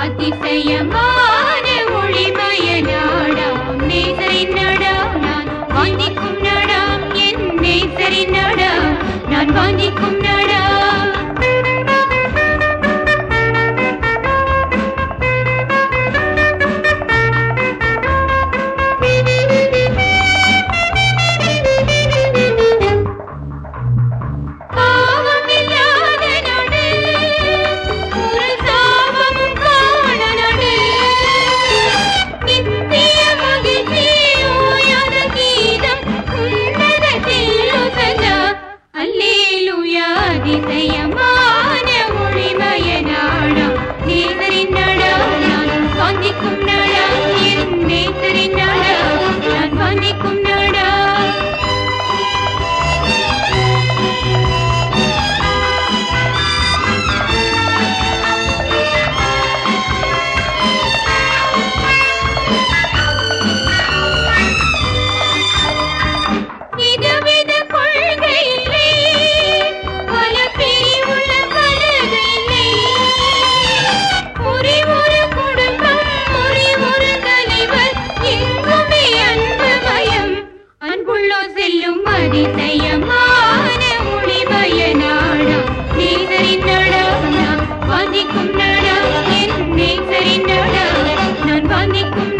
அதிசயமா பிடிக்கும்